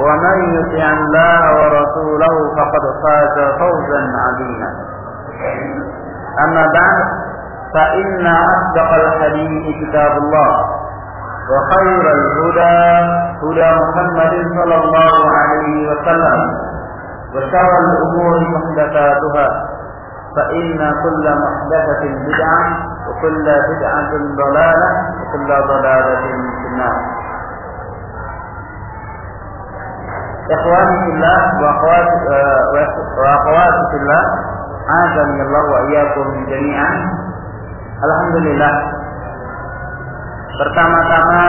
ومن يطع الله ورسوله فقد فاز فوزا عظيما. أما بعد فإن أصدق الحديث كتاب الله وخير الهدى هدى محمد صلى الله عليه وسلم وشر الأمور محدثاتها فإن كل محدثة بدعة وكل بدعة ضلالة وكل ضلالة في النار. Ikhwani fillah wa akhwati eh, Allah wa iyyakum jami'an. Alhamdulillah. Pertama-tama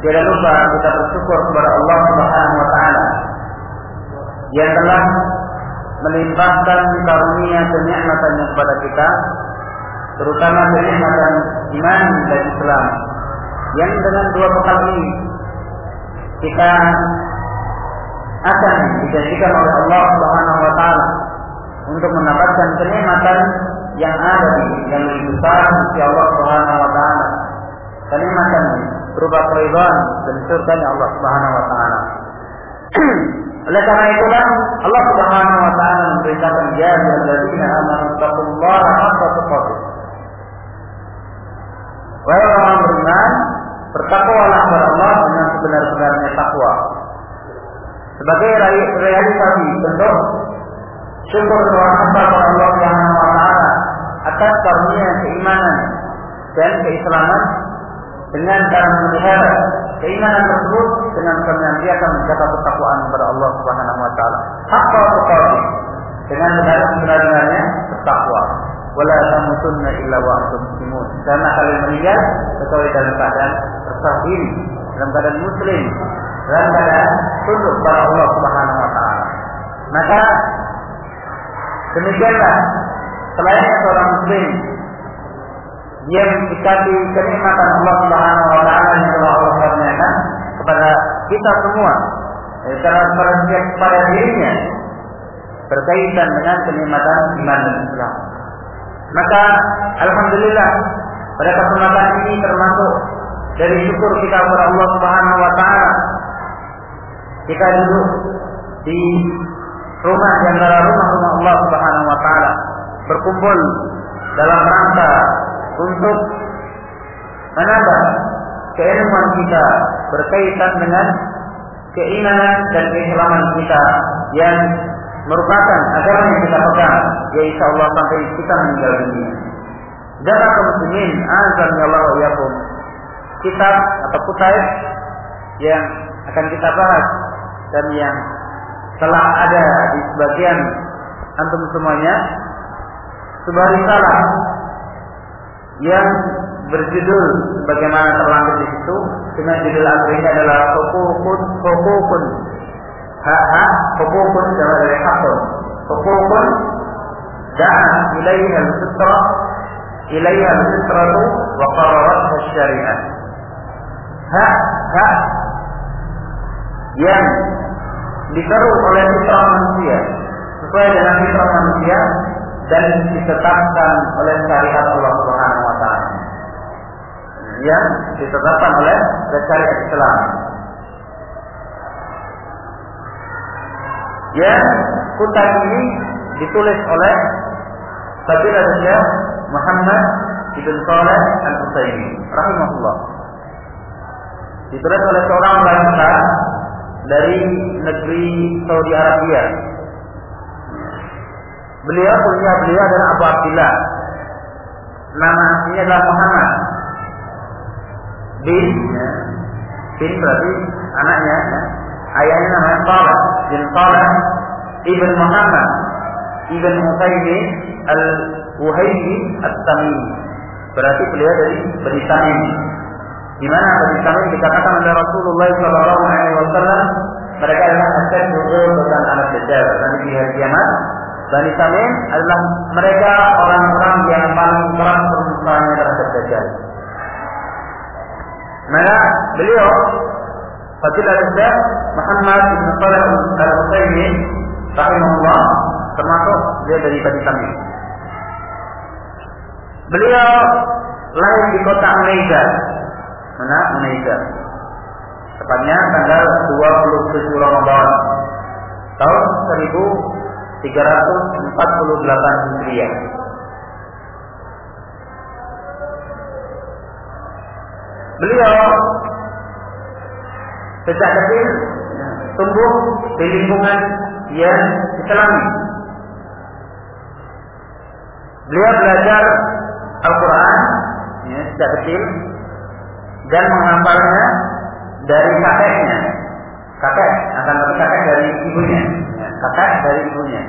tidak lupa kita bersyukur kepada Allah Subhanahu wa taala yang telah melimpahkan karunia dan kepada kita terutama kenikmatan iman dan Islam yang dengan dua bekal ini kita akan dijanjikan oleh Allah Subhanahu wa taala untuk mendapatkan kenikmatan yang ada di yang lebih besar di Allah Subhanahu wa taala. Kenikmatan berupa keridhaan dan surga Allah Subhanahu wa taala. Oleh karena itulah Allah Subhanahu wa taala memberitakan ya alladzina amanu taqullaha haqqa tuqatih. Wahai orang beriman, bertakwalah kepada Allah dengan sebenar-benarnya takwa. Sebagai realisasi bentuk syukur doa hamba kepada Allah wa taala atas karunia keimanan dan keislaman dengan cara memelihara keimanan tersebut dengan senantiasa menjaga ketakwaan kepada Allah Subhanahu wa taala. Hakka taqwa dengan benar-benarnya bertakwa. Wala tamutunna illa wa antum muslimun. Karena kalian meninggal kecuali dalam keadaan berserah dalam keadaan muslim, keadaan tunduk kepada Allah Subhanahu wa taala. Maka demikianlah selain seorang muslim dia mendekati kenikmatan Allah Subhanahu wa taala yang telah Allah karuniakan kepada kita semua secara setiap pada dirinya berkaitan dengan kenikmatan iman dan Islam. Maka alhamdulillah pada kesempatan ini termasuk dari syukur kita kepada Allah Subhanahu wa taala kita duduk di rumah di antara rumah-rumah Allah Subhanahu wa taala berkumpul dalam rangka untuk menambah keilmuan kita berkaitan dengan keimanan dan keislaman kita yang merupakan agama yang kita pegang ya insya Allah sampai kita meninggal dunia. Dan kaum muslimin azan ya Allah yakum kitab atau kutip yang akan kita bahas dan yang telah ada di sebagian antum semuanya sebuah risalah yang berjudul bagaimana terlampir di situ dengan judul aslinya adalah hukukun hukukun. Hak hak hukukun jama dari hakun. Hukukun da'a ilaiha al-fitra ilaiha al-fitratu wa qararat syariah. Hak hak yang diseru oleh fitrah manusia sesuai dengan fitrah manusia dan ditetapkan oleh syariat Allah Subhanahu wa taala. Yang ditetapkan oleh syariat Islam. Ya, kutat ini ditulis oleh Fadilah Muhammad Ibn Saleh Al-Utsaimin rahimahullah. Ditulis oleh seorang ulama dari negeri Saudi Arabia Beliau punya beliau adalah Abu Abdullah. Nama aslinya adalah Muhammad bin ya. bin berarti anaknya ya. ayahnya namanya Talha bin Talha ibn Muhammad ibn Musaymi al Wuhaymi at-Tamimi berarti beliau dari Bani Tamim di mana Bani Tamim dikatakan oleh Rasulullah Shallallahu Alaihi Wasallam mereka adalah asyad dulu tentang anak dajjal nanti di hari kiamat Bani Tamim adalah mereka orang-orang yang paling keras permukaannya terhadap Dajjal. Maka beliau Fadilah Syekh Muhammad bin Salih Al-Utsaimin rahimahullah termasuk dia dari Bani Tamim. Beliau lahir di kota Unaiza. Mana? Unaiza. Tepatnya tanggal 27 Ramadan tahun 1348 Hijriah. Beliau sejak kecil tumbuh di lingkungan yang Islami. Beliau belajar Al-Quran ya, sejak kecil dan menghafalnya dari kakeknya. Kakek akan tapi kakek dari ibunya. Ya, kakek dari ibunya.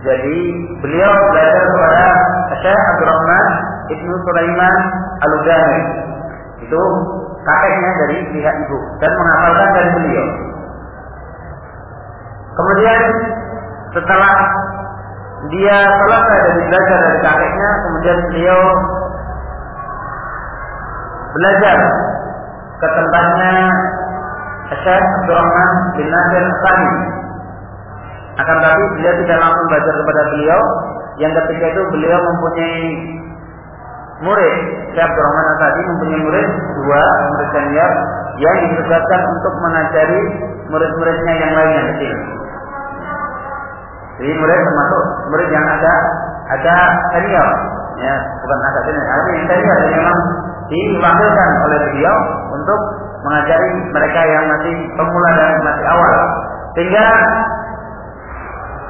Jadi beliau belajar kepada Syekh Abdurrahman Ibnu Sulaiman Al-Udami. Itu kakeknya dari pihak ibu dan menghafalkan dari beliau. Kemudian setelah dia selesai dari belajar dari kakeknya, kemudian beliau belajar ke tempatnya Syekh Abdurrahman bin Nasir Sani. Akan tetapi beliau tidak langsung belajar kepada beliau. Yang ketika itu beliau mempunyai murid Syekh Abdurrahman Asadi mempunyai murid dua murid senior yang ditugaskan untuk mengajari murid-muridnya yang lain yang kecil. Jadi murid termasuk murid yang ada ada senior, ya bukan ada senior, ada yang senior yang memang diwakilkan oleh beliau untuk mengajari mereka yang masih pemula dan masih awal. Sehingga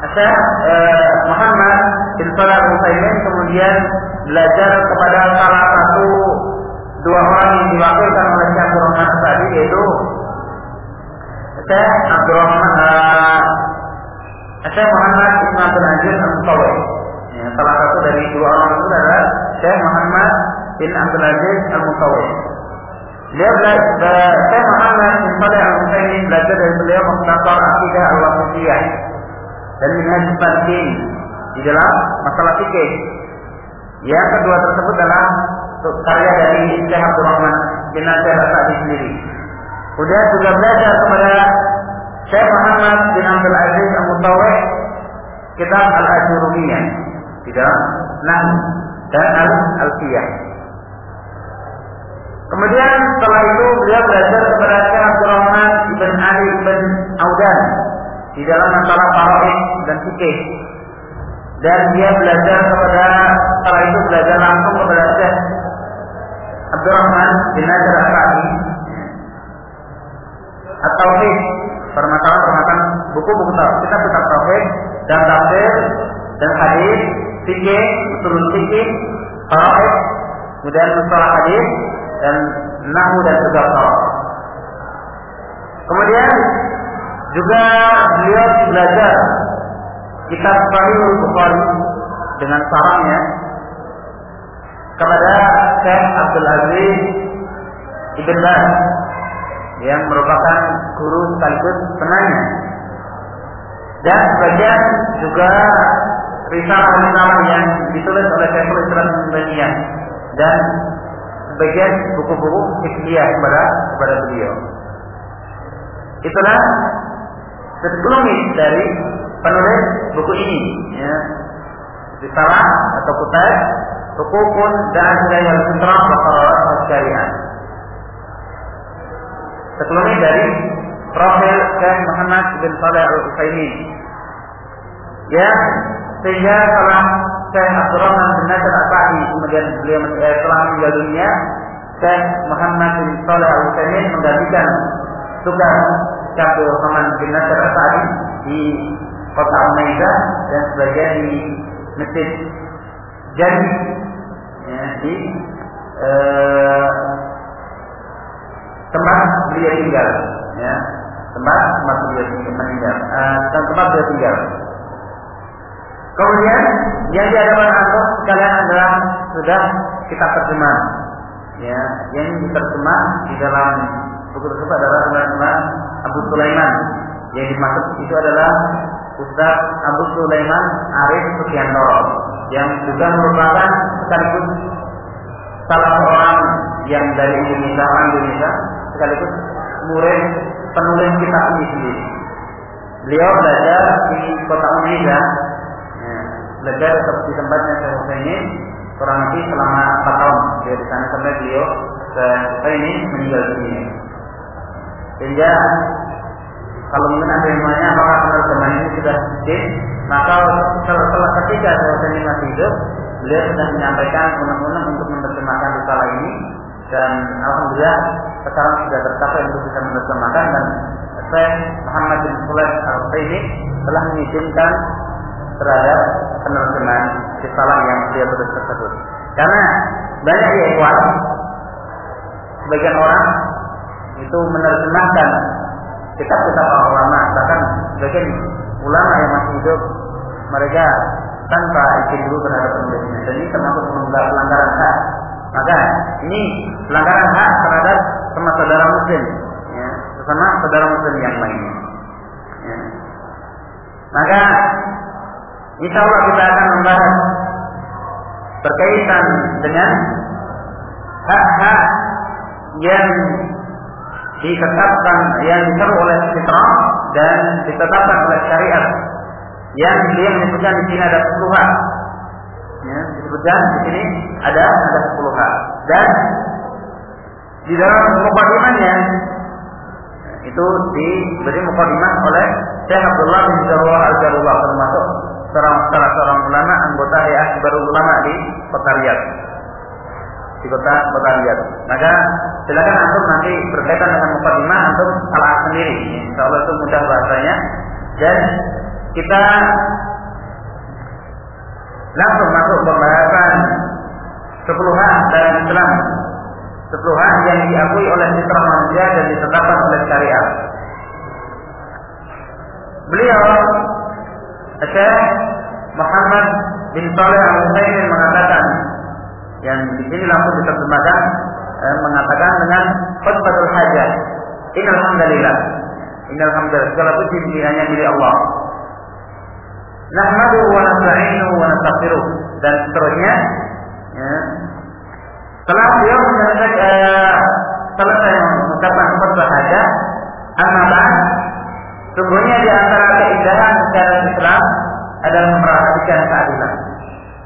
saya eh, Muhammad bin Salah Utsaimin kemudian belajar kepada salah satu dua orang yang diwakilkan oleh Syekh Abdurrahman tadi yaitu Syekh Abdurrahman uh, Syekh Muhammad bin Abdul Aziz Al-Mutawi. Ya, salah satu dari dua orang itu adalah Syekh Muhammad bin Abdul Aziz Al-Mutawi. Dia belajar Syekh Muhammad bin Saleh Al-Utsaimin belajar dari beliau Mukhtasar Aqidah Al-Wasithiyah dan Minhaj Salihin di dalam masalah fikih. Yang kedua tersebut adalah karya dari Syekh Abdul Rahman bin Nasir Sa'di sendiri. Kemudian juga belajar kepada Syekh Muhammad bin Abdul Aziz Al-Mutawih kitab Al-Ajurumiyah di dalam Nahu dan Al-Alfiyah. Kemudian setelah itu beliau belajar kepada Syekh Abdul Rahman bin Ali bin Audan di dalam masalah faraid dan fikih. Dan dia belajar kepada setelah itu belajar langsung kepada Syekh Abdurrahman bin Nasir Al-Ra'i At-Tauhid permasalahan-permasalahan buku-buku kita tentang tauhid dan tafsir dan hadis, fikih, usul fikih, faraid, kemudian masalah hadis dan nahu dan juga Kemudian juga beliau belajar kitab Sahih Bukhari dengan sarangnya kepada Syekh Abdul Aziz Ibn Baz yang merupakan guru sekaligus penanya. Dan sebagian juga risalah-risalah yang ditulis oleh Syekhul Islam dan sebagian buku-buku fikih kepada kepada beliau. Itulah sekelumit dari penulis buku ini, ya. Risalah atau kutai Hukukun dan Syariah Fitrah wa Syariah. Sekelumit dari Profil Syekh Muhammad bin Saleh Al Utsaimin. Ya, sehingga setelah Syekh Abdurrahman bin Nasir Al-Fahi kemudian beliau eh, telah meninggal dunia, Syekh Muhammad bin Saleh Al Utsaimin menggantikan tugas Syekh Abdurrahman bin Nasir Al-Fahi di kota Unaiza dan sebagian di Masjid Jadi ya, di eh, tempat beliau tinggal. Ya tempat tempat beliau meninggal. Uh, tempat beliau tinggal. Kemudian yang di hadapan antum sekalian adalah sudah kita terjemah ya yang diterjemah di dalam buku tersebut adalah terjemahan Abu Sulaiman. Yang dimaksud itu adalah Ustaz Abu Sulaiman Arif Sukiantoro yang juga merupakan sekaligus salah seorang yang dari Indonesia, orang Indonesia, sekaligus murid penulis kitab ini sendiri. Beliau belajar di kota Indonesia, ya, belajar di tempatnya saya ini kurang lebih selama 4 tahun. Dia di sana sampai beliau ke ini meninggal dunia. Sehingga kalau mungkin ada yang nanya apakah teman ini sudah sedih, maka setelah ketika saya ini masih hidup, beliau sudah menyampaikan undang-undang untuk menerjemahkan risalah ini dan alhamdulillah sekarang sudah tercapai untuk bisa menerjemahkan dan saya Muhammad bin Sulaim al ini telah mengizinkan terhadap penerjemahan risalah yang dia tulis tersebut. Karena banyak ya ikhwan, sebagian orang itu menerjemahkan kitab-kitab ulama, bahkan sebagian ulama yang masih hidup mereka tanpa izin dulu terhadap penulisnya. Jadi termasuk pelanggaran hak. Maka ini pelanggaran hak terhadap sama saudara muslim, ya, sesama saudara muslim yang lainnya. Ya. Maka insya Allah kita akan membahas berkaitan dengan hak-hak yang ditetapkan yang diseru oleh fitrah dan ditetapkan oleh syariat yang dia menyebutkan di sini ada sepuluh hak. Ya, disebutkan di sini ada ada sepuluh hak dan di dalam mukadimahnya itu diberi mukadimah oleh Syekh Abdullah bin Jarwah Al-Jarullah termasuk seorang salah seorang ulama anggota Hayat baru ulama di Kota Riyadh di kota kota Riyadh. Maka silakan antum nanti berkaitan dengan mukadimah antum salah sendiri. Insya Allah itu mudah bahasanya dan kita langsung masuk pembahasan sepuluh hak dalam Islam. Sepuluh hak yang diakui oleh fitrah manusia dan ditetapkan oleh syariat. Beliau Syekh Muhammad bin Saleh Al Utsaimin mengatakan yang di sini langsung diterjemahkan eh, mengatakan dengan khutbatul hajat. Innal hamdalillah. Innal hamdalillah segala puji hanya milik Allah. Nahmadu wa nasta'inuhu wa nastaghfiruh dan seterusnya ya. Setelah beliau menyelesaikan eh, selesai mengucapkan khutbah hajat, amma sungguhnya di antara keindahan secara Islam adalah memperhatikan keadilan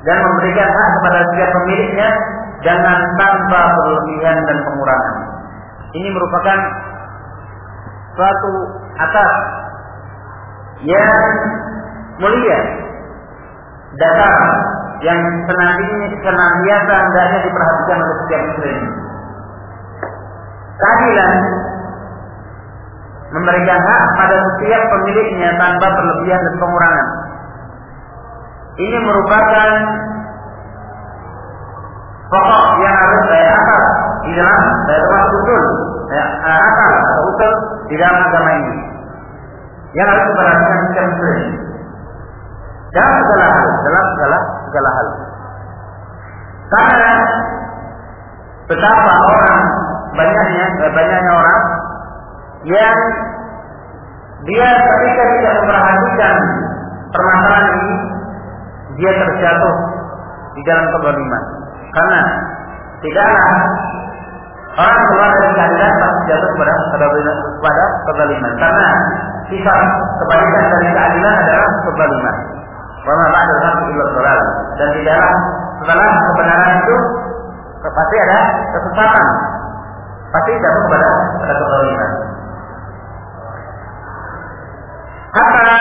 dan memberikan hak kepada setiap pemiliknya dengan tanpa berlebihan dan pengurangan. Ini merupakan suatu atas yang mulia dasar yang senantiasa senantiasa hendaknya diperhatikan oleh setiap muslim. Keadilan memberikan hak pada setiap pemiliknya tanpa berlebihan dan pengurangan. Ini merupakan pokok yang harus saya akal di dalam saya termasuk usul. Ya, akal atau usul di dalam agama ini. Yang harus diperhatikan setiap muslim dalam segala hal dalam segala segala hal. Karena betapa orang banyaknya eh, banyaknya orang yang dia ketika tidak memperhatikan permasalahan ini dia terjatuh di dalam kezaliman. Karena tidaklah orang keluar dari keadilan pasti jatuh kepada kepada kezaliman. Karena sifat kebalikan dari keadilan adalah kezaliman. Wama ba'dal haqqi illa dhalal. Dan tidaklah setelah kebenaran itu pasti ada kesesatan. Pasti jatuh kepada pada. Kata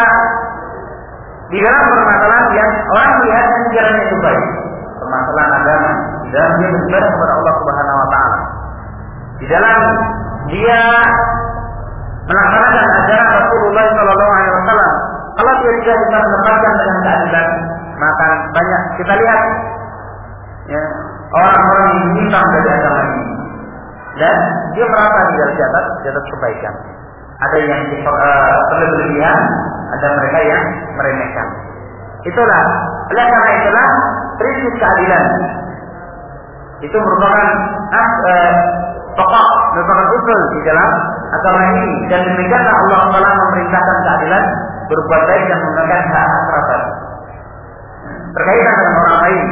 di dalam permasalahan yang orang melihat jalan itu baik, permasalahan agama, di dalam dia beribadah kepada Allah Subhanahu Wa Taala, di dalam dia melaksanakan ajaran Rasulullah Shallallahu Alaihi Wasallam. Kalau dia tidak bisa menempatkan dengan keadilan, maka banyak kita lihat ya, orang-orang yang menyimpang dari agama ini dan dia merasa di atas di atas kebaikan. Ada yang uh, berlebihan, ada mereka yang meremehkan. Itulah, oleh karena itulah prinsip keadilan itu merupakan uh, pokok, merupakan usul di dalam agama ini dan demikianlah Allah Taala memerintahkan keadilan berbuat baik dan menggunakan hak kerabat. Berkaitan dengan orang lain,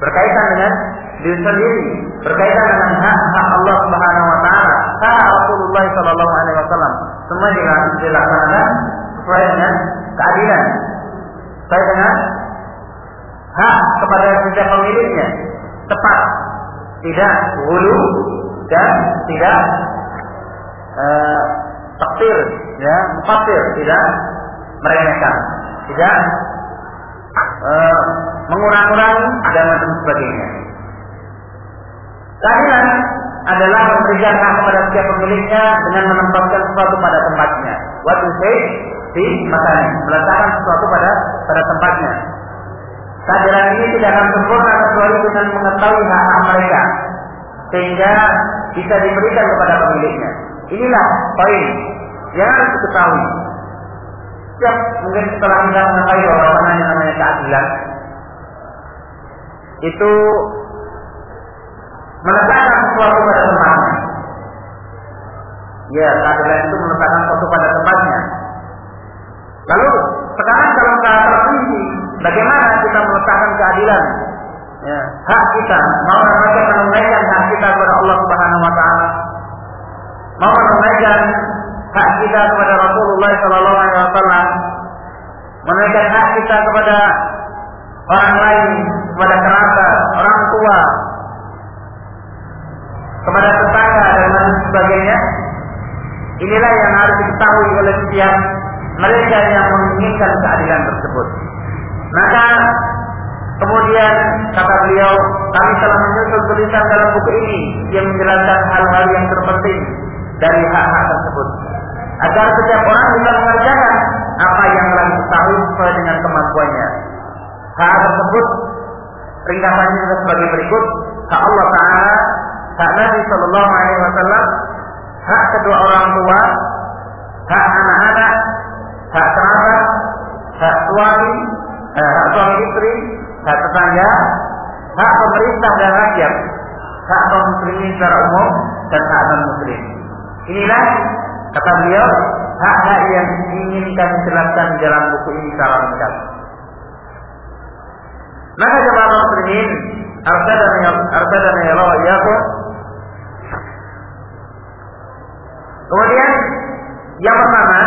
berkaitan dengan diri sendiri, berkaitan dengan hak-hak Allah Subhanahu wa taala, hak Rasulullah sallallahu alaihi wasallam. Semua dilaksanakan sesuai dengan keadilan. Sesuai dengan hak kepada setiap pemiliknya. Tepat. Tidak hulu dan tidak uh, takdir, ya, mufasir, tidak meremehkan, tidak uh, mengurang-urangi dan macam sebagainya. Keadilan adalah memberikan hak kepada setiap pemiliknya dengan menempatkan sesuatu pada tempatnya. Waktu say di makanya meletakkan sesuatu pada pada tempatnya. Keadilan ini tidak akan sempurna kecuali dengan mengetahui hak-hak mereka sehingga bisa diberikan kepada pemiliknya. Inilah poin yang harus diketahui. Ya, mungkin setelah kita mengetahui bahwa mana yang namanya keadilan, itu meletakkan sesuatu pada tempatnya. Ya, keadilan itu meletakkan sesuatu pada tempatnya. Lalu sekarang kalau kita terkunci, bagaimana kita meletakkan keadilan? Ya, hak kita, mau mereka menunaikan hak kita kepada Allah Subhanahu Wa Taala, mau menunaikan hak kita kepada Rasulullah Sallallahu Alaihi Wasallam, menunaikan hak kita kepada orang lain, kepada kerabat, orang tua, kepada tetangga dan lain sebagainya. Inilah yang harus diketahui oleh setiap mereka yang menginginkan keadilan tersebut. Maka kemudian kata beliau, kami telah menyusun tulisan dalam buku ini yang menjelaskan hal-hal yang terpenting dari hak-hak tersebut. Agar setiap orang bisa mengerjakan apa yang telah diketahui sesuai dengan kemampuannya. Hak tersebut ringkasannya sebagai berikut. Hak Allah Ta'ala hak Nabi Shallallahu Alaihi Wasallam, hak kedua orang tua, hak hak kerabat, hak suami, eh, hak suami istri, hak tetangga, hak pemerintah dan rakyat, hak kaum muslimin secara umum dan hak non muslim. Inilah kata beliau hak-hak yang ingin kami jelaskan dalam buku ini secara lengkap. Maka jemaah muslimin, arsadana arsadana ya Allah ya Kemudian yang pertama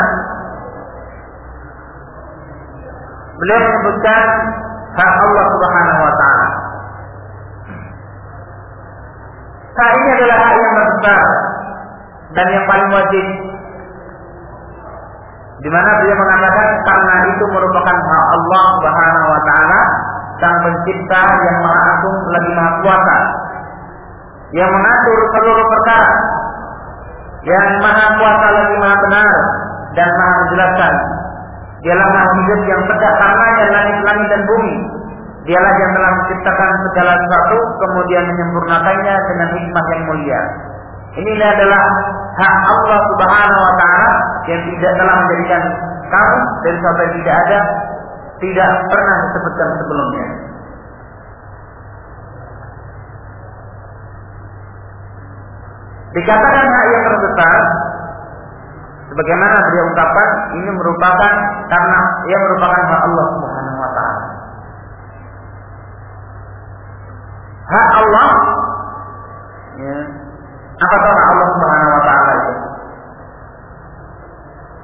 beliau menyebutkan hak Allah Subhanahu wa taala. Hak ini adalah hak yang terbesar dan yang paling wajib. Di mana beliau mengatakan karena itu merupakan hak Allah Subhanahu wa taala sang pencipta yang maha agung lagi maha kuasa yang mengatur seluruh perkara yang maha kuasa lagi maha benar dan maha menjelaskan. Dialah maha hidup yang tegak karenanya langit-langit dan bumi. Dialah yang telah menciptakan segala sesuatu kemudian menyempurnakannya dengan hikmah yang mulia. Inilah adalah hak Allah Subhanahu wa taala yang tidak telah menjadikan kamu dari yang tidak ada tidak pernah disebutkan sebelumnya. Dikatakan hak yang terbesar sebagaimana beliau ungkapkan ini merupakan karena ia merupakan hak Allah Subhanahu wa taala. Hak Allah ya. Apa tahu Allah Subhanahu wa taala itu?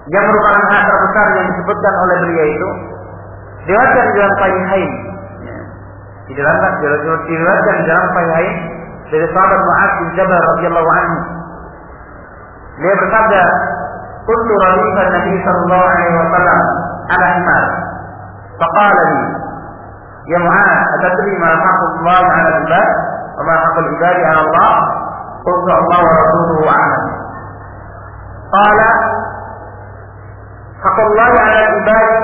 Yang merupakan hak terbesar yang disebutkan oleh beliau itu di dalam Sahihain. Ya. Di dalam diriwayatkan di dalam Sahihain dari sahabat Mu'ad bin Jabal radhiyallahu anhu. Dia bersabda, كنت رديف النبي صلى الله عليه وسلم على حمار فقال لي يا معاذ أتدري ما حق الله على العباد وما حق العباد على الله؟ قلت الله ورسوله أعلم. قال حق الله على العباد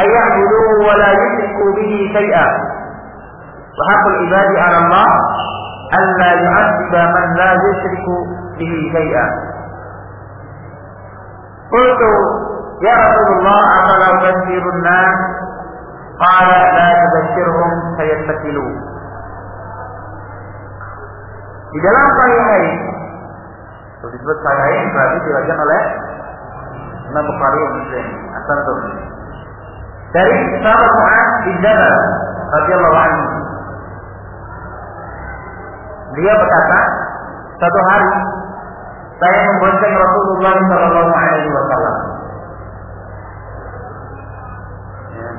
أن يعبدوه ولا يشركوا به شيئا. وحق العباد على الله ألا يعذب من لا يشرك به شيئا. Qultu ya Rasulullah afalau basirun nas qala la tubashirhum sayattakilu di dalam sahihain disebut sahihain berarti diriwayatkan oleh Imam Bukhari Muslim. Asal tuh dari sahabat Mu'ad bin Jabal radhiyallahu anhu. Dia berkata satu hari saya membonceng Rasulullah Shallallahu Alaihi Wasallam.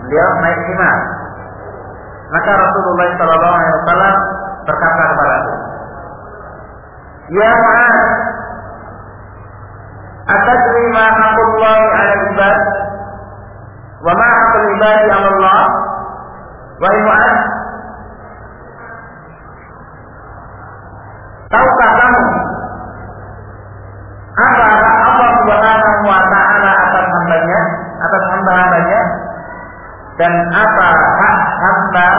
Beliau naik himar. Maka Rasulullah Shallallahu Alaihi Wasallam berkata kepada aku, Ya Mu'ad, atadri ma haqqullah 'ala ibad wa ma haqqul ibadi 'ala Allah? Wahai Mu'ad, dan apa hak hamba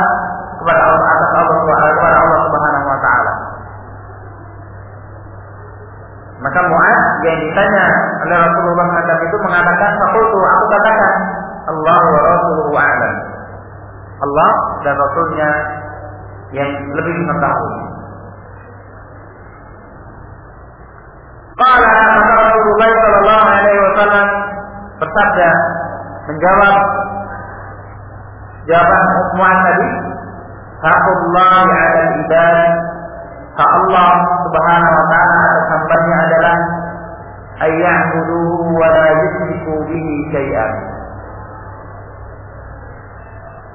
kepada Allah atas Allah kepada Allah Subhanahu wa taala. Maka Mu'ad yang ditanya oleh Rasulullah SAW itu mengatakan, Fakultu, aku katakan, Allah wa Rasuluhu a'lam. Allah dan Rasulnya yang lebih mengetahui. Kata Rasulullah sallallahu alaihi wasallam bersabda menjawab jawaban Mu'ad tadi, Haqqullah 'ala ibad Hak Allah Subhanahu wa taala atas hambanya adalah ayya'buduhu wa la yusyriku bihi syai'an.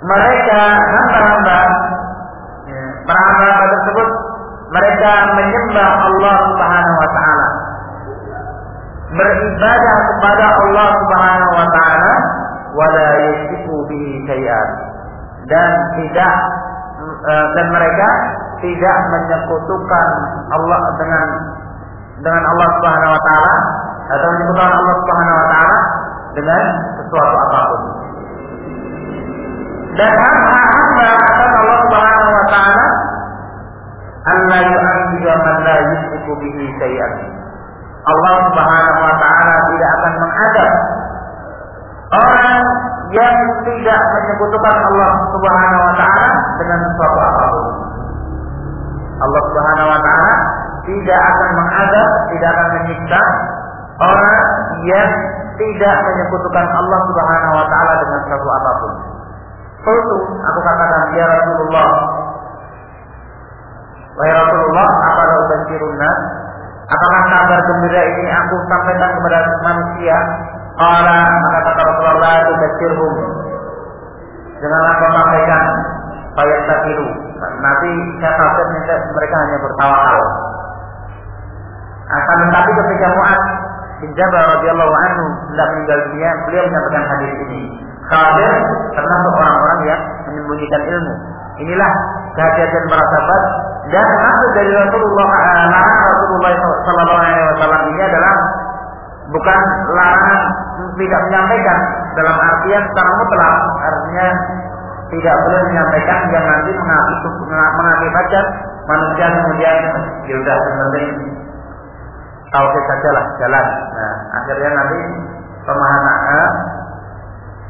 Mereka hamba-hamba ya, para hamba tersebut mereka menyembah Allah Subhanahu wa taala. Beribadah kepada Allah Subhanahu wa taala wa la yusyriku bihi syai'an. Dan tidak eh, dan mereka tidak menyekutukan Allah dengan dengan Allah Subhanahu wa taala atau menyekutukan Allah Subhanahu wa taala dengan sesuatu apa pun. Dan hamba atas Allah Subhanahu wa taala Allah yu'adzibu man la bihi syai'an. Allah Subhanahu wa taala tidak akan mengadab orang yang tidak menyekutukan Allah Subhanahu wa taala dengan sesuatu apa pun. Allah Subhanahu wa taala tidak akan mengadab, tidak akan menyiksa orang yang tidak menyekutukan Allah Subhanahu wa taala dengan sesuatu apa pun. Qultu, aku katakan ya Rasulullah. Wahai Rasulullah, apa ubashirun nas? Apakah kabar gembira ini aku sampaikan kepada manusia? Qala, maka kata Rasulullah, tubashirhum. Janganlah kau sampaikan Bayat takiru. Nanti saya takut mereka hanya bertawakal. Akan tetapi ketika Mu'ad bin Jabal radhiyallahu anhu hendak meninggal dunia, beliau menyampaikan hadis ini. Khadir termasuk orang-orang yang menyembunyikan ilmu. Inilah kehadiran para sahabat dan maksud dari Rasulullah Rasulullah Sallallahu Alaihi Wasallam ini adalah bukan larangan tidak menyampaikan dalam artian secara mutlak artinya tidak boleh menyampaikan yang nanti mengakibatkan manusia kemudian ya udah penting tahu saja lah jalan. Nah akhirnya nanti pemahaman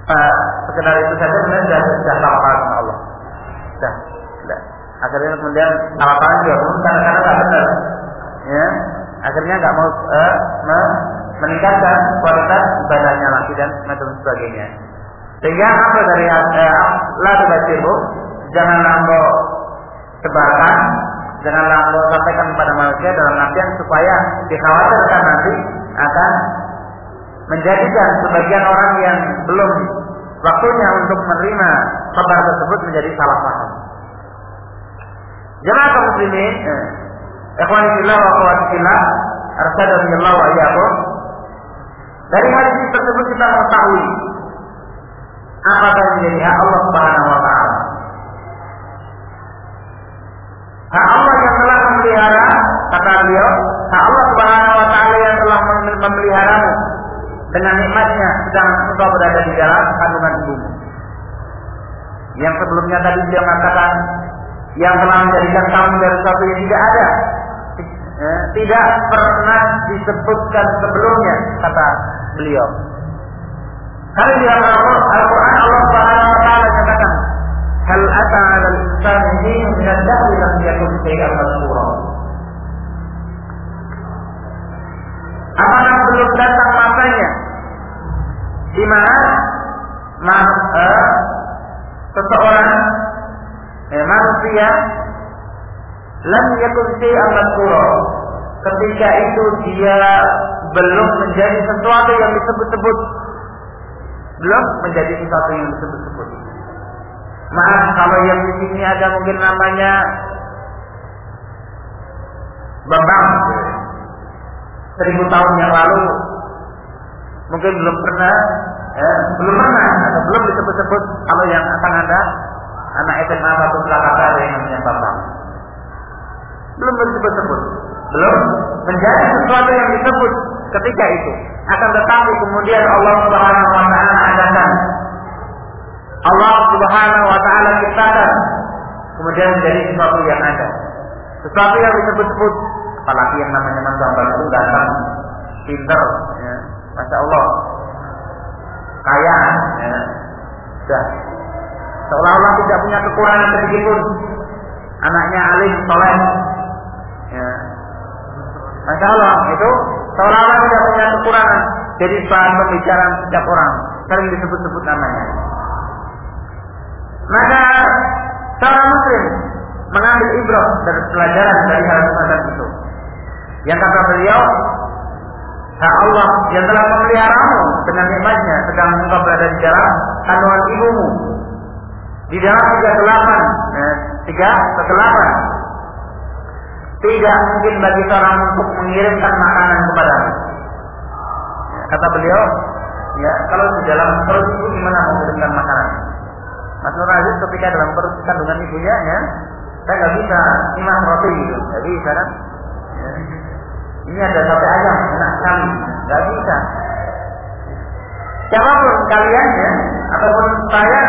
eh, sekedar itu saja kemudian sudah sudah Allah. Sudah, sudah. Akhirnya kemudian tawakalnya juga pun karena karena nggak benar. Ya, akhirnya nggak mau uh, meningkatkan kualitas ibadahnya lagi dan macam sebagainya. Sehingga apa dari eh, tubasiru janganlah engkau sebarkan, janganlah engkau sampaikan kepada manusia dalam artian supaya dikhawatirkan nanti akan menjadikan sebagian orang yang belum waktunya untuk menerima kabar tersebut menjadi salah paham. Jemaah kaum muslimin, eh, ikhwani fillah wa akhwati fillah, arsyadallahu wa iyyakum. Dari hadis tersebut kita mengetahui apa menjadi hak Allah Subhanahu wa taala. Hak Allah yang telah memelihara, kata beliau, hak Allah Subhanahu wa taala yang telah memeliharamu dengan nikmatnya sedang engkau berada di dalam kandungan ibumu. Yang sebelumnya tadi beliau mengatakan yang telah menjadikan kamu dari sesuatu yang tidak ada, eh, tidak pernah disebutkan sebelumnya, kata beliau. Kali di Al-Quran Allah Subhanahu wa taala katakan, "Hal ata 'ala al-insani hinun min ad-dahri lam yakun shay'an madhkura." Apakah belum datang masanya di mana mas, eh, seseorang eh, manusia lam yakun shay'an madhkura ketika itu dia belum menjadi sesuatu yang disebut-sebut. Belum menjadi sesuatu yang disebut-sebut. Maaf kalau yang di sini ada mungkin namanya Bambang. Seribu tahun yang lalu. Mungkin belum pernah ya, belum pernah atau belum disebut-sebut. Kalau yang akan ada anak SMA atau Jakarta ada yang namanya Bambang. Belum disebut-sebut. Belum menjadi sesuatu yang disebut ketika itu. Akan tetapi kemudian Allah Subhanahu wa taala adakan. Allah Subhanahu wa taala ciptakan. Kemudian menjadi sesuatu yang ada. Sesuatu yang disebut-sebut. Apalagi yang namanya Bambang itu datang pinter ya. Masya Allah. Kaya ya. sudah. Seolah-olah tidak punya kekurangan sedikit pun anaknya alim soleh. Ya. Masya Allah itu seolah-olah tidak punya kekurangan. Jadi bahan pembicaraan setiap orang. Sering disebut-sebut namanya. Maka seorang muslim mengambil ibrah dan pelajaran dari hal semacam itu. Yang kata beliau Nah Allah yang telah memeliharamu dengan nikmatnya sedang engkau berada di dalam kandungan ibumu. Di dalam tiga delapan ya, tiga delapan tidak mungkin bagi seorang untuk mengirimkan makanan kepadamu. Ya, kata beliau ya kalau di dalam perut ibu gimana mengirimkan makanan? Mas Nur Aziz ketika dalam perut kandungan ibunya ya saya nggak bisa iman roti gitu. Bisa kan? Ya. ini ada sate ayam enak sekali. Nggak bisa. Siapa pun kalian ya ataupun saya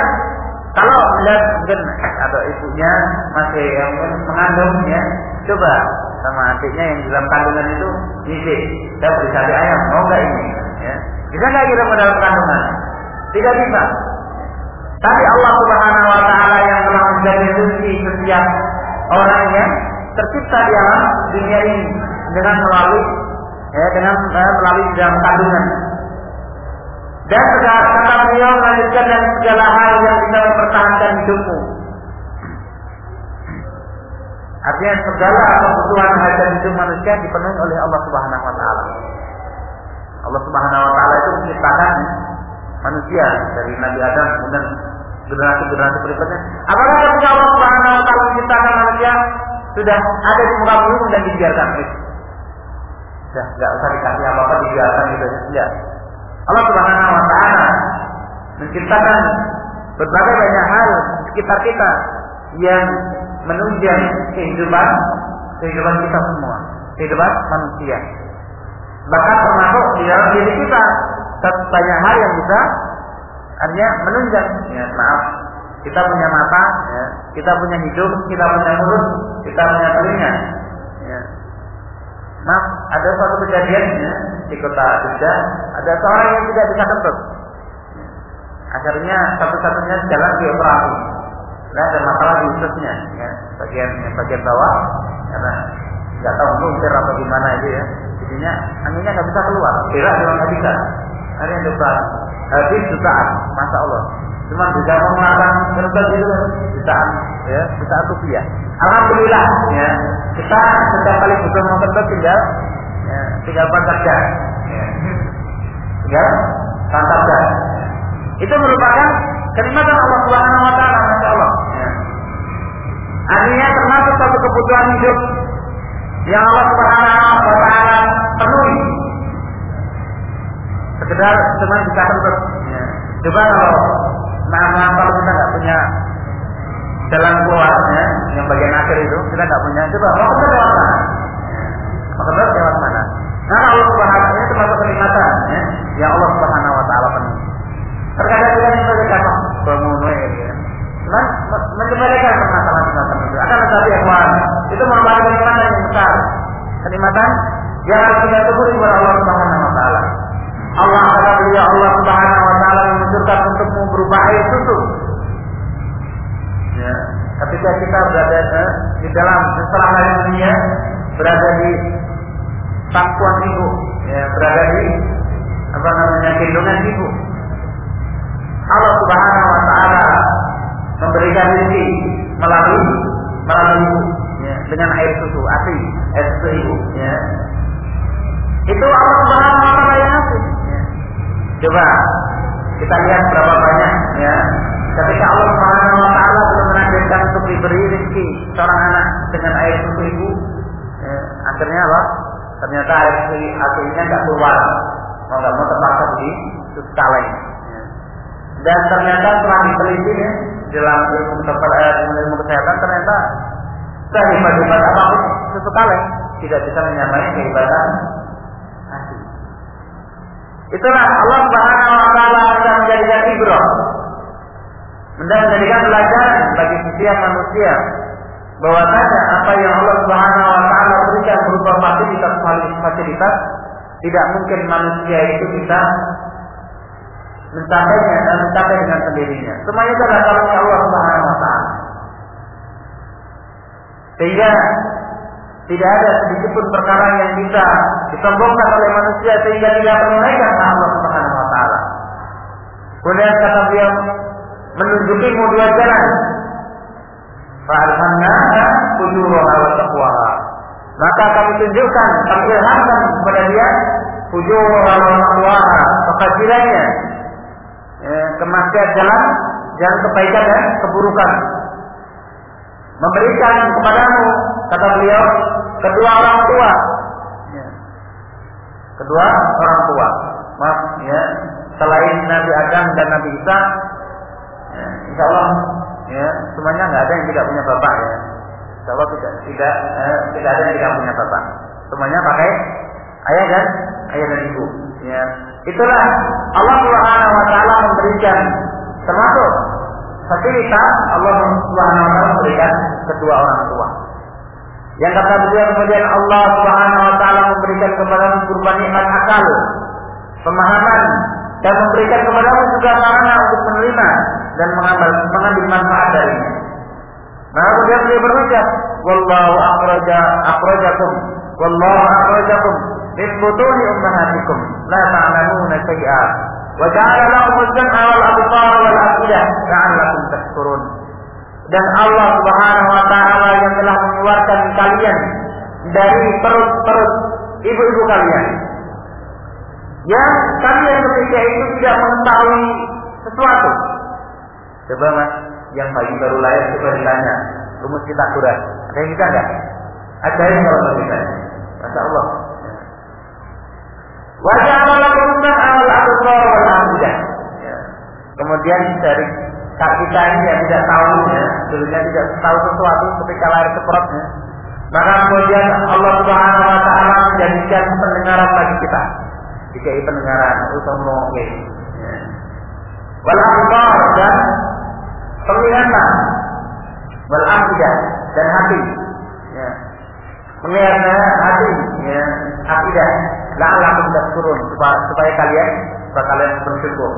kalau melihat mungkin atau ibunya masih yang mengandung ya coba sama adiknya yang dalam kandungan itu ngisi. Saya beri sate ayam mau nggak ini? Ya. Bisa nggak kira dalam kandungan? Tidak bisa. Tapi Allah Subhanahu wa taala yang telah menjadi rezeki setiap orang yang tercipta di alam dunia ini dengan melalui ya, dengan eh, melalui dalam kandungan. Dan kata beliau melanjutkan dan segala hal yang bisa mempertahankan hidupmu. Artinya segala kebutuhan hajat hidup manusia dipenuhi oleh Allah Subhanahu wa taala. Allah Subhanahu wa taala itu menciptakan manusia dari Nabi Adam kemudian generasi-generasi berikutnya. Apakah ketika Allah Subhanahu wa taala menciptakan manusia sudah ada di muka bumi dan dibiarkan itu? Sudah nggak usah dikasih apa-apa dibiarkan gitu saja. Allah Subhanahu wa taala menciptakan berbagai banyak hal di sekitar kita yang menunjang kehidupan kehidupan kita semua, kehidupan manusia. Bahkan termasuk di dalam diri kita banyak hal yang bisa artinya menunjang. Ya, maaf, kita punya mata, ya, kita punya hidup, kita punya mulut, kita punya telinga. Ya. Maaf, ada suatu kejadian ya, di kota Jogja, ada seorang yang tidak bisa kentut. Akhirnya satu-satunya jalan di Nah, ada masalah di ususnya, ya, bagian bagian bawah, karena nggak tahu muntir atau gimana itu ya. Jadinya anginnya nggak bisa keluar, berak juga nggak bisa. Akhirnya coba habis jutaan, masa Allah. Cuma bisa mengeluarkan kertas itu jutaan, ya, jutaan rupiah. Alhamdulillah, ya, kita setiap kali butuh mau kertas tinggal, ya, tinggal pantas gas, ya. tinggal pantas gas. Itu merupakan kenikmatan Allah Subhanahu Wa Taala. Artinya termasuk satu kebutuhan hidup yang Allah Subhanahu Wa Taala penuhi sekedar cuma bisa kentut. Ya. Coba kalau nama kalau kita nggak punya jalan keluarnya yang bagian akhir itu kita nggak punya coba mau kentut lewat mana? Mau kentut lewat mana? Nah Allah Subhanahu ini termasuk kenikmatan ya, yang Allah Subhanahu Wa Taala penuhi. Terkadang kita menyebutkan bangunnya ya. Cuman menyebutkan permasalahan semacam itu. Akan tetapi ikhwan itu merupakan kenikmatan yang besar. Kenikmatan yang harus kita syukuri kepada Allah Subhanahu Wa Taala. Allah kata beliau Allah Subhanahu wa taala menunjukkan untukmu berupa air susu. Ya, ketika kita berada eh, di dalam setelah hari dunia berada di pangkuan ibu, ya, berada di apa namanya gendongan ibu. Allah Subhanahu memberikan rezeki melalui air susu asli, air susu ibu. Ya. Itu Allah Subhanahu Wa Taala yang. Ya. Coba kita lihat berapa banyak ya ketika Allah Subhanahu Wa Taala belum menakdirkan untuk diberi rezeki seorang anak dengan air susu ibu, ya, akhirnya apa? Ternyata air susu aslinya nggak keluar, mau nggak mau terpaksa di susu kaleng. Ya. Dan ternyata setelah diteliti ya, dalam ilmu ilmu kesehatan ternyata sehebat-hebat apa pun susu kaleng tidak bisa menyamai kehebatan hati. Itulah Allah Subhanahu wa taala akan menjadikan ibrah. Menjadikan pelajaran bagi setiap manusia bahwasanya apa yang Allah Subhanahu wa taala berikan berupa fasilitas fasilitas tidak mungkin manusia itu bisa mencapainya dan mencapai dengan sendirinya. Semuanya adalah karunia Allah Subhanahu wa taala. Sehingga tidak ada sedikit pun perkara yang bisa disombongkan oleh manusia sehingga tidak menunaikan Allah Subhanahu wa taala. Kemudian kata beliau menunjukimu dua jalan. Fa'alhamnaha fujuraha wa taqwaha. Maka kami tunjukkan, kami ilhamkan kepada dia fujuraha wa taqwaha, kefajirannya, eh, kemaksiatan jalan, jalan kebaikan dan keburukan. Memberikan kepadamu, kata beliau, kedua orang tua. Ya. Kedua orang tua. Maaf ya, selain Nabi Adam dan Nabi Isa, ya, Insya Allah ya semuanya nggak ada yang tidak punya bapak ya. Insya Allah tidak tidak eh, tidak ada yang tidak punya bapak. Semuanya pakai ayah dan ayah dan ibu. Ya, itulah Allah Subhanahu Wa Taala memberikan termasuk fasilitas Allah Subhanahu Wa Taala memberikan kedua orang tua. Yang kata beliau kemudian Allah Subhanahu Wa Taala memberikan kepada berupa nikmat akal, pemahaman, dan memberikan kepadamu juga sarana untuk menerima dan mengambil mengambil manfaat darinya. Maka kemudian beliau berucap, Wallahu akhraja akhrajakum, Wallahu akhrajakum min butuni ummahatikum, la ta'lamuna syai'a. Wa ja'ala lakum al-sam'a wal absara wal afidah la'allakum tashkurun. Dan Allah Subhanahu wa taala yang telah mengeluarkan kalian dari perut-perut ibu-ibu kalian yang kalian ketika itu tidak mengetahui sesuatu. Coba mas, yang bayi baru lahir coba ditanya, rumus kita kurang. Ada yang bisa enggak? Ada yang kalau kita. Masya Allah. Wajah kemudian awal abdul wal amudah. Kemudian dari kita ini yang tidak tahu ya, dulunya tidak tahu sesuatu ketika lahir seperotnya, maka kemudian Allah Subhanahu Wa Taala menjadikan pendengaran bagi kita dikai pendengaran oke. Wal absar dan penglihatan. Wal dan hati. Ya. Penglihatan hati, ya, akidah. La'allakum tashkurun supaya, supaya kalian supaya kalian bersyukur.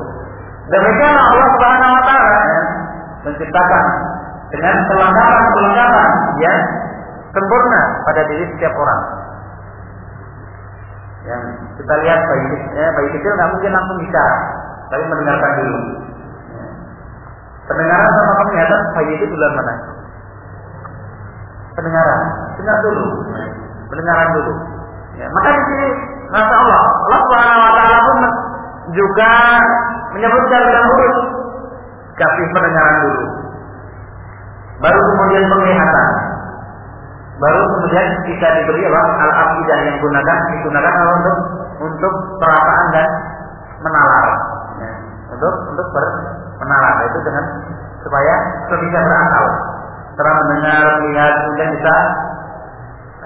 Demikian Allah Subhanahu wa taala ya, menciptakan dengan kelengkapan-kelengkapan ya sempurna pada diri setiap orang. Yang kita lihat bayi, ya, bayi kecil nggak mungkin langsung bicara, tapi mendengarkan dulu. Ya. Pendengaran sama penglihatan bayi itu bulan mana? Pendengaran, dengar dulu, pendengaran dulu. Ya, maka di sini, masya Allah, Allah Subhanahu Wa Taala pun juga menyebutkan dalam huruf. Kasih pendengaran dulu, baru kemudian penglihatan, baru kemudian kita diberi apa? Al aqidah yang gunakan digunakan untuk? Untuk perasaan dan menalar. Ya. untuk untuk menalar itu dengan supaya bisa berakal setelah mendengar melihat kemudian bisa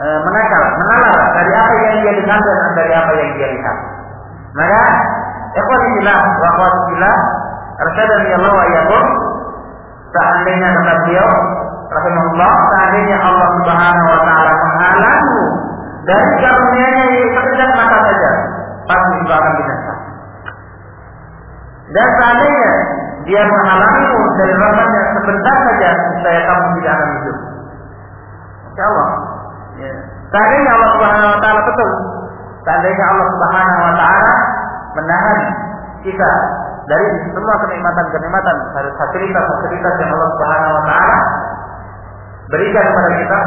e, menakal menalar dari apa yang dia dengar dan dari apa yang dia lihat maka ikhwanillah wa akhwatillah arsyadani Allah wa iyyakum seandainya kata beliau rahimahullah seandainya Allah Subhanahu wa taala menghalangmu dari karunia-Nya sekejap mata saja, pasti juga akan binasa. Dan seandainya dia menghalangimu dari rahmatnya sebentar saja, saya kamu tidak akan hidup. Insya Allah. Ya. Seandainya Allah Subhanahu wa taala betul. Seandainya Allah Subhanahu wa taala menahan kita dari semua kenikmatan-kenikmatan fasilitas-fasilitas yang Allah Subhanahu wa taala berikan kepada kita,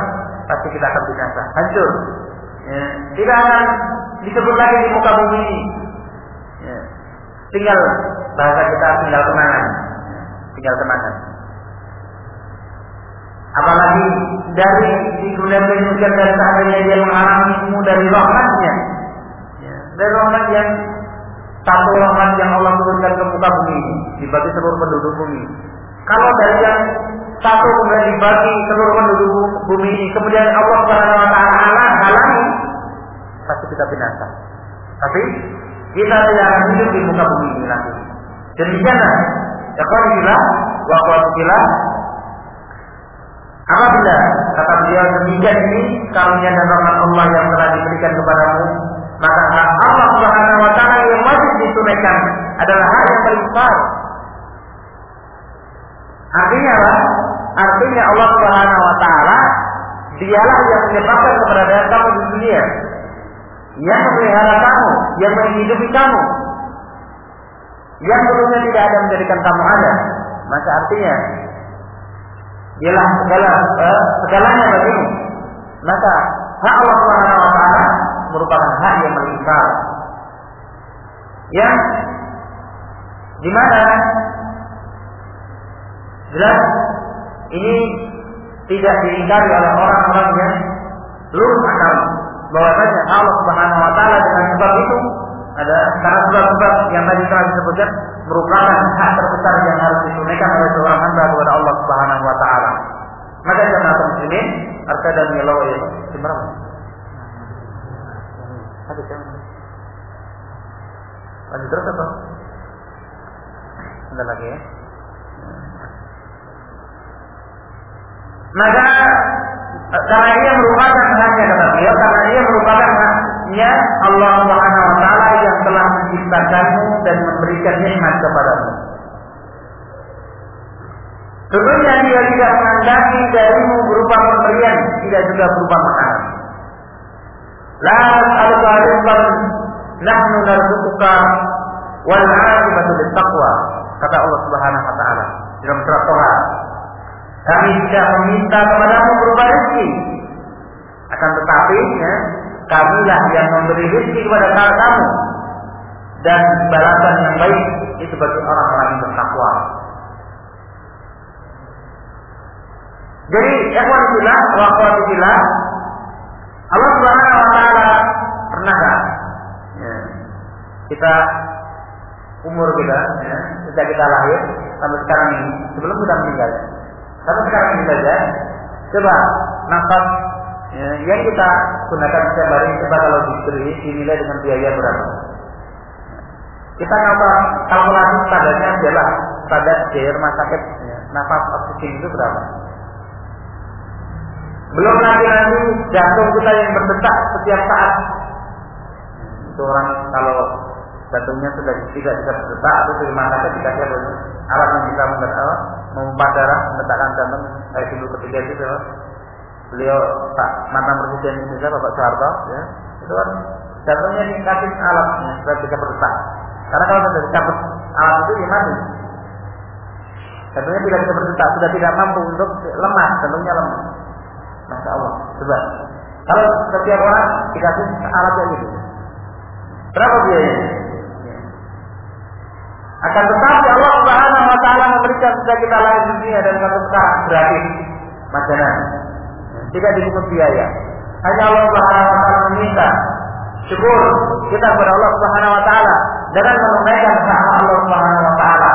pasti kita akan binasa, hancur. Ya. Tidak akan disebut lagi di muka bumi ini. Ya. Tinggal bahasa kita tinggal kenangan, tinggal kenangan. Apalagi dari di dunia pendidikan dan seandainya dia mengalami ilmu dari rahmatnya. Ya. Dari rahmat yang satu rahmat yang Allah turunkan ke muka bumi dibagi seluruh penduduk bumi. Kalau dari yang satu kemudian dibagi seluruh penduduk bumi ini, kemudian Allah Subhanahu wa taala halangi, pasti kita binasa. Tapi kita akan hidup di muka bumi ini lagi. Demikianlah, ya kalau bila, waktu bila, apabila kata beliau demikian ini karunia dan rahmat Allah yang telah diberikan kepadamu, maka Allah Subhanahu wa taala yang wajib ditunaikan adalah hak yang paling besar. Artinya apa? Artinya Allah Subhanahu wa taala dialah yang menyebabkan keberadaan kamu di dunia. Yang memelihara kamu, yang menghidupi kamu. Yang dulunya tidak ada menjadikan kamu ada. Maka artinya dialah segala eh, segalanya bagimu. Maka hak Allah Subhanahu wa taala merupakan hak yang besar. Yang di mana jelas ini tidak diingkari oleh orang-orang yang lurus akal bahwasanya Allah Subhanahu wa taala dengan sebab itu ada karena sebab-sebab yang tadi telah disebutkan merupakan hak terbesar yang harus ditunaikan oleh seorang hamba kepada Allah Subhanahu wa taala. Maka jemaah muslimin, dan Allah ya. Seberapa? Ada jam. Lanjut terus apa? Ada lagi ya. Maka karena ia merupakan haknya kata beliau, karena ia merupakan haknya Allah Subhanahu wa taala yang telah menciptakanmu dan memberikan nikmat kepadamu. Tentunya dia tidak mengandalkan darimu berupa pemberian, tidak juga berupa makanan. La as'aluka rizqan nahnu narzuquka wal 'aqibatu lit-taqwa. Kata Allah Subhanahu wa taala dalam surat Toha kami tidak meminta kepadamu berupa rezeki. Akan tetapi, ya, kamilah yang memberi rezeki kepada kamu dan balasan yang baik itu bagi orang-orang yang bertakwa. Jadi, ikhwan fillah wa fillah, Allah Subhanahu wa taala pernah ya, kita umur kita ya, sejak kita lahir sampai sekarang ini sebelum kita meninggal. Tapi sekarang ini saja, coba nafas ya, yang kita gunakan setiap hari coba kalau diberi dinilai dengan biaya berapa? Kita kalau kalkulasi standarnya adalah standar di rumah sakit ya, nafas oksigen itu berapa? Belum lagi nanti jantung kita yang berdetak setiap saat. Itu orang kalau jantungnya sudah tidak bisa berdetak di rumah sakit dikasih alat yang bisa membuat memompa darah, meletakkan jantung kayak dulu ketiga itu ya. Beliau Pak mantan presiden Indonesia Bapak Soeharto ya. Itu kan jantungnya dikasih alatnya supaya bisa berdetak. Karena kalau sudah dicabut alat itu ya mati. Tidak bisa berdetak, sudah tidak mampu untuk lemah, jantungnya lemah. Masya Allah, coba. Kalau setiap orang dikasih alat kayak gitu, berapa biayanya? Akan tetapi Allah Subhanahu wa taala memberikan sejak kita di dunia dan satu sekarang gratis. Tidak dipungut biaya. Hanya Allah Subhanahu wa taala meminta syukur kita kepada Allah Subhanahu wa taala dengan menunaikan hak Allah Subhanahu wa taala.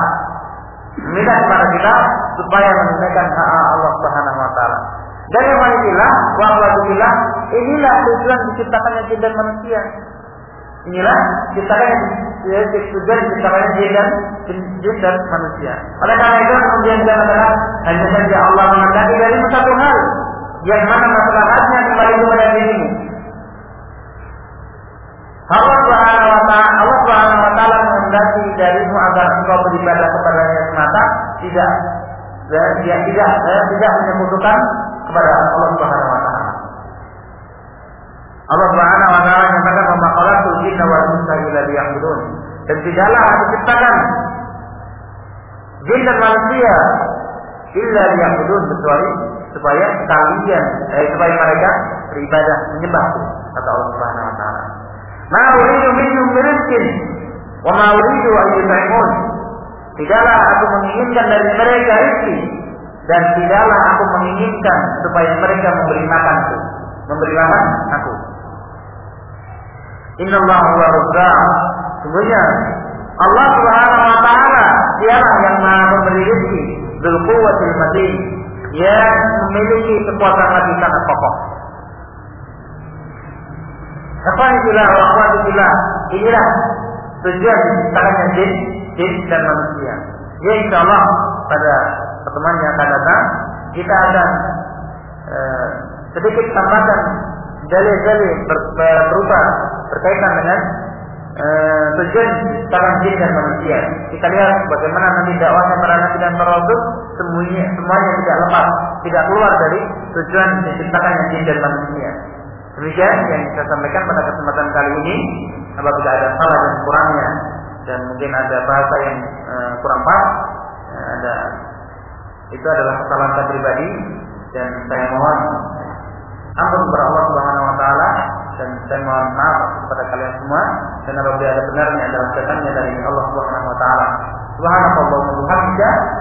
Meminta kepada kita supaya menunaikan hak Allah Subhanahu wa taala. Dan yang inilah, wa inilah tujuan diciptakannya jin dan manusia Inilah ciptakan tujuan ciptakannya jin dan jin dan manusia. Oleh karena itu kemudian kita katakan hanya saja Allah menghendaki dari satu hal yang mana masalahnya kembali kepada dirimu. Allah Subhanahu wa taala Allah Subhanahu wa taala menghendaki darimu agar engkau beribadah kepadanya semata, tidak ya, dia tidak ya, tidak menyebutkan kepada Allah Subhanahu wa taala. Allah Subhanahu wa taala menyatakan bahwa khalaqul jinna wal insa illa liya'budun. Dan tidaklah aku ciptakan jin dan manusia illa liya'budun kecuali supaya kalian eh, supaya mereka beribadah menyembahku kata Allah Subhanahu wa taala. Ma uridu minhum wa ma uridu an. Tidaklah aku menginginkan dari mereka rezeki dan tidaklah aku menginginkan supaya mereka memberi makanku, memberi makan aku. Inna Allah wa Sungguhnya Allah Subhanahu wa taala dialah yang Maha memberi rezeki, dzul quwwatil matin, yang memiliki kekuatan lagi sangat kokoh. Akhwanibillah wa akhwatibillah, inilah tujuan diciptakannya jin, jin dan manusia. Ya insya Allah pada pertemuan yang akan datang kita akan eh, sedikit tambahkan dalil-dalil ber, berupa berkaitan dengan uh, tujuan sekarang jin dan manusia. Kita lihat bagaimana nanti dakwahnya para nabi dan para rasul semuanya semuanya tidak lepas, tidak keluar dari tujuan diciptakan yang jin dan manusia. Demikian yang saya sampaikan pada kesempatan kali ini. Apabila ada salah dan kurangnya dan mungkin ada bahasa yang uh, kurang pas, uh, ada itu adalah kesalahan saya pribadi dan saya mohon ampun kepada Allah Subhanahu wa taala dan saya mohon maaf kepada kalian semua dan apabila ada benarnya adalah datangnya dari Allah Subhanahu wa taala. Subhanallah wa